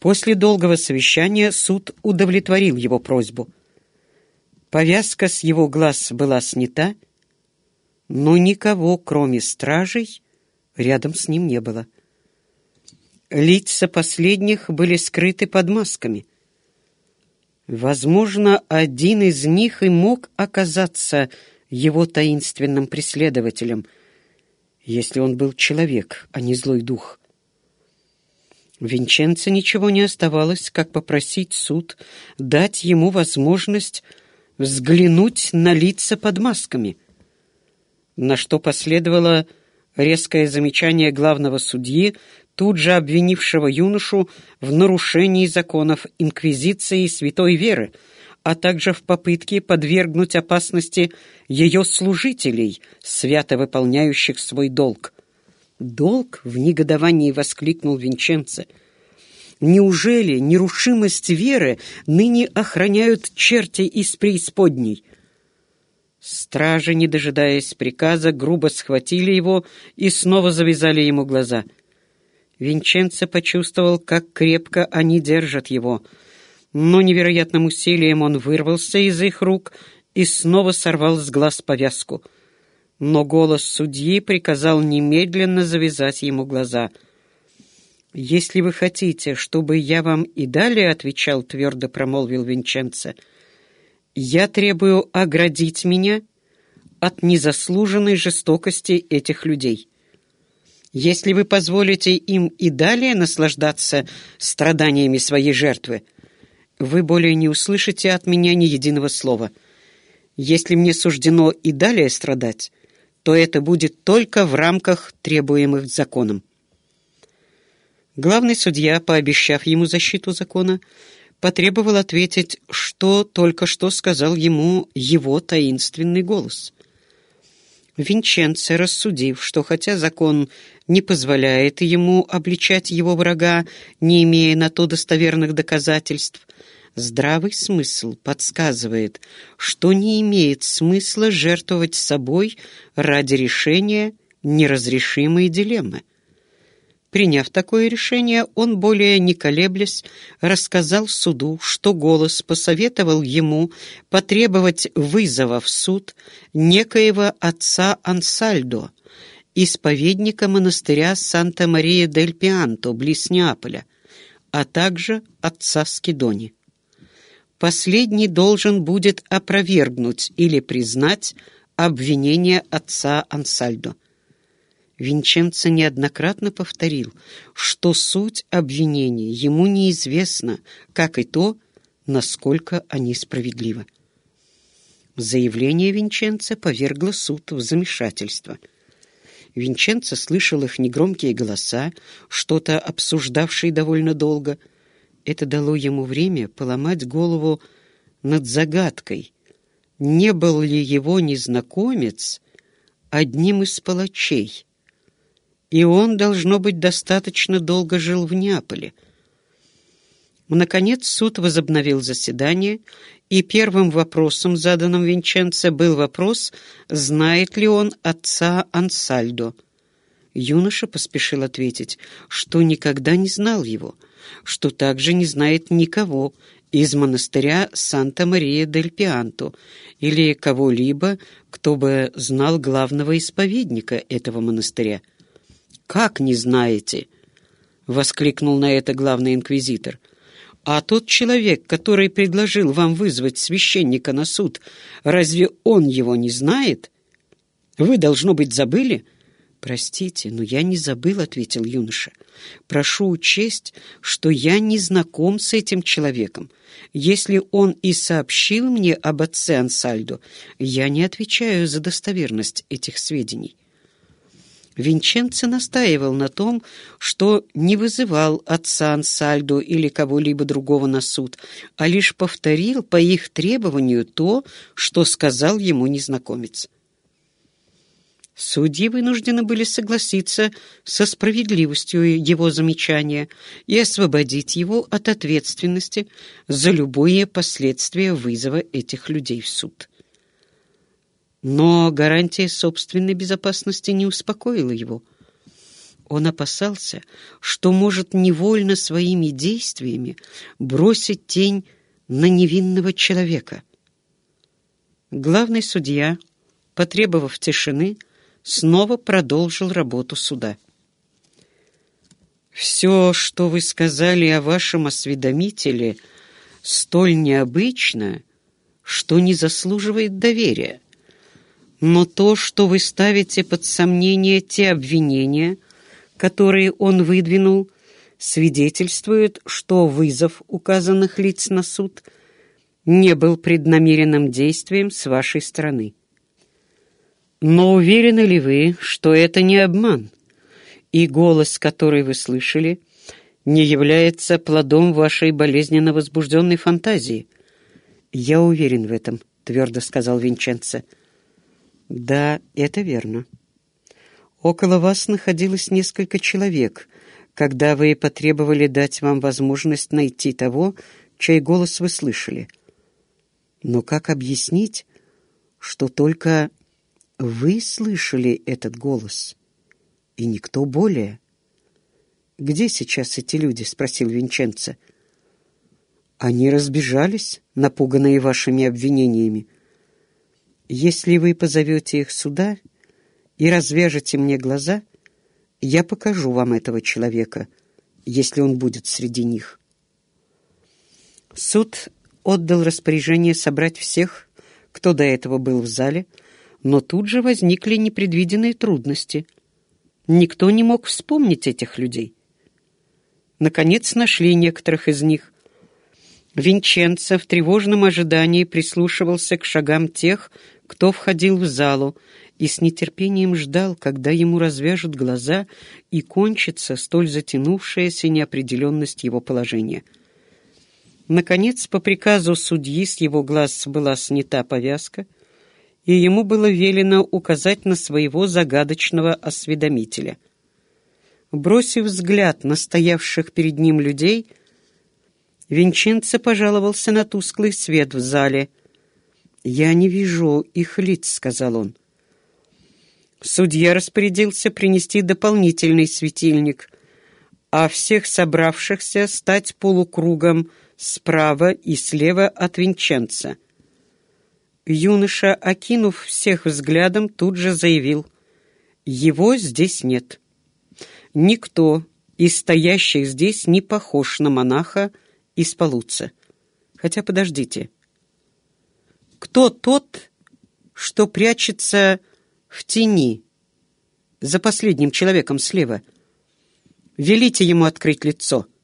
После долгого совещания суд удовлетворил его просьбу. Повязка с его глаз была снята, но никого, кроме стражей, рядом с ним не было. Лица последних были скрыты под масками. Возможно, один из них и мог оказаться его таинственным преследователем, если он был человек, а не злой дух. Винченце ничего не оставалось, как попросить суд дать ему возможность взглянуть на лица под масками, на что последовало резкое замечание главного судьи, тут же обвинившего юношу в нарушении законов инквизиции и святой веры, а также в попытке подвергнуть опасности ее служителей, свято выполняющих свой долг. «Долг?» — в негодовании воскликнул Винченце. «Неужели нерушимость веры ныне охраняют черти из преисподней?» Стражи, не дожидаясь приказа, грубо схватили его и снова завязали ему глаза. Винченцо почувствовал, как крепко они держат его, но невероятным усилием он вырвался из их рук и снова сорвал с глаз повязку. Но голос судьи приказал немедленно завязать ему глаза. «Если вы хотите, чтобы я вам и далее отвечал», — твердо промолвил Винченцо, — я требую оградить меня от незаслуженной жестокости этих людей. Если вы позволите им и далее наслаждаться страданиями своей жертвы, вы более не услышите от меня ни единого слова. Если мне суждено и далее страдать, то это будет только в рамках требуемых законом. Главный судья, пообещав ему защиту закона, потребовал ответить, что только что сказал ему его таинственный голос. Винченце, рассудив, что хотя закон не позволяет ему обличать его врага, не имея на то достоверных доказательств, здравый смысл подсказывает, что не имеет смысла жертвовать собой ради решения неразрешимой дилеммы. Приняв такое решение, он, более не колеблясь, рассказал суду, что голос посоветовал ему потребовать вызова в суд некоего отца Ансальдо, исповедника монастыря Санта-Мария-дель-Пианто, близ Неаполя, а также отца Скидони. Последний должен будет опровергнуть или признать обвинение отца Ансальдо. Винченцо неоднократно повторил, что суть обвинений ему неизвестна, как и то, насколько они справедливы. Заявление Винченца повергло суд в замешательство. Винченцо слышал их негромкие голоса, что-то обсуждавшие довольно долго. Это дало ему время поломать голову над загадкой. Не был ли его незнакомец одним из палачей? и он, должно быть, достаточно долго жил в Неаполе. Наконец суд возобновил заседание, и первым вопросом, заданным Винченце, был вопрос, знает ли он отца Ансальдо. Юноша поспешил ответить, что никогда не знал его, что также не знает никого из монастыря Санта-Мария-дель-Пианто или кого-либо, кто бы знал главного исповедника этого монастыря. «Как не знаете?» — воскликнул на это главный инквизитор. «А тот человек, который предложил вам вызвать священника на суд, разве он его не знает? Вы, должно быть, забыли?» «Простите, но я не забыл», — ответил юноша. «Прошу учесть, что я не знаком с этим человеком. Если он и сообщил мне об отце Ансальдо, я не отвечаю за достоверность этих сведений». Винченцо настаивал на том, что не вызывал отца Ансальдо или кого-либо другого на суд, а лишь повторил по их требованию то, что сказал ему незнакомец. Судьи вынуждены были согласиться со справедливостью его замечания и освободить его от ответственности за любые последствия вызова этих людей в суд. Но гарантия собственной безопасности не успокоила его. Он опасался, что может невольно своими действиями бросить тень на невинного человека. Главный судья, потребовав тишины, снова продолжил работу суда. «Все, что вы сказали о вашем осведомителе, столь необычно, что не заслуживает доверия. Но то, что вы ставите под сомнение те обвинения, которые он выдвинул, свидетельствует, что вызов указанных лиц на суд не был преднамеренным действием с вашей стороны. Но уверены ли вы, что это не обман, и голос, который вы слышали, не является плодом вашей болезненно возбужденной фантазии? «Я уверен в этом», — твердо сказал Винченцо. «Да, это верно. Около вас находилось несколько человек, когда вы потребовали дать вам возможность найти того, чей голос вы слышали. Но как объяснить, что только вы слышали этот голос, и никто более?» «Где сейчас эти люди?» — спросил Винченцо. Они разбежались, напуганные вашими обвинениями. Если вы позовете их сюда и развяжете мне глаза, я покажу вам этого человека, если он будет среди них. Суд отдал распоряжение собрать всех, кто до этого был в зале, но тут же возникли непредвиденные трудности. Никто не мог вспомнить этих людей. Наконец нашли некоторых из них, Винченцо в тревожном ожидании прислушивался к шагам тех, кто входил в залу, и с нетерпением ждал, когда ему развяжут глаза и кончится столь затянувшаяся неопределенность его положения. Наконец, по приказу судьи с его глаз была снята повязка, и ему было велено указать на своего загадочного осведомителя. Бросив взгляд на стоявших перед ним людей, Винченцо пожаловался на тусклый свет в зале. «Я не вижу их лиц», — сказал он. Судья распорядился принести дополнительный светильник, а всех собравшихся стать полукругом справа и слева от Винченца. Юноша, окинув всех взглядом, тут же заявил, «Его здесь нет. Никто из стоящих здесь не похож на монаха, из Полуца. Хотя подождите. Кто тот, что прячется в тени за последним человеком слева? Велите ему открыть лицо —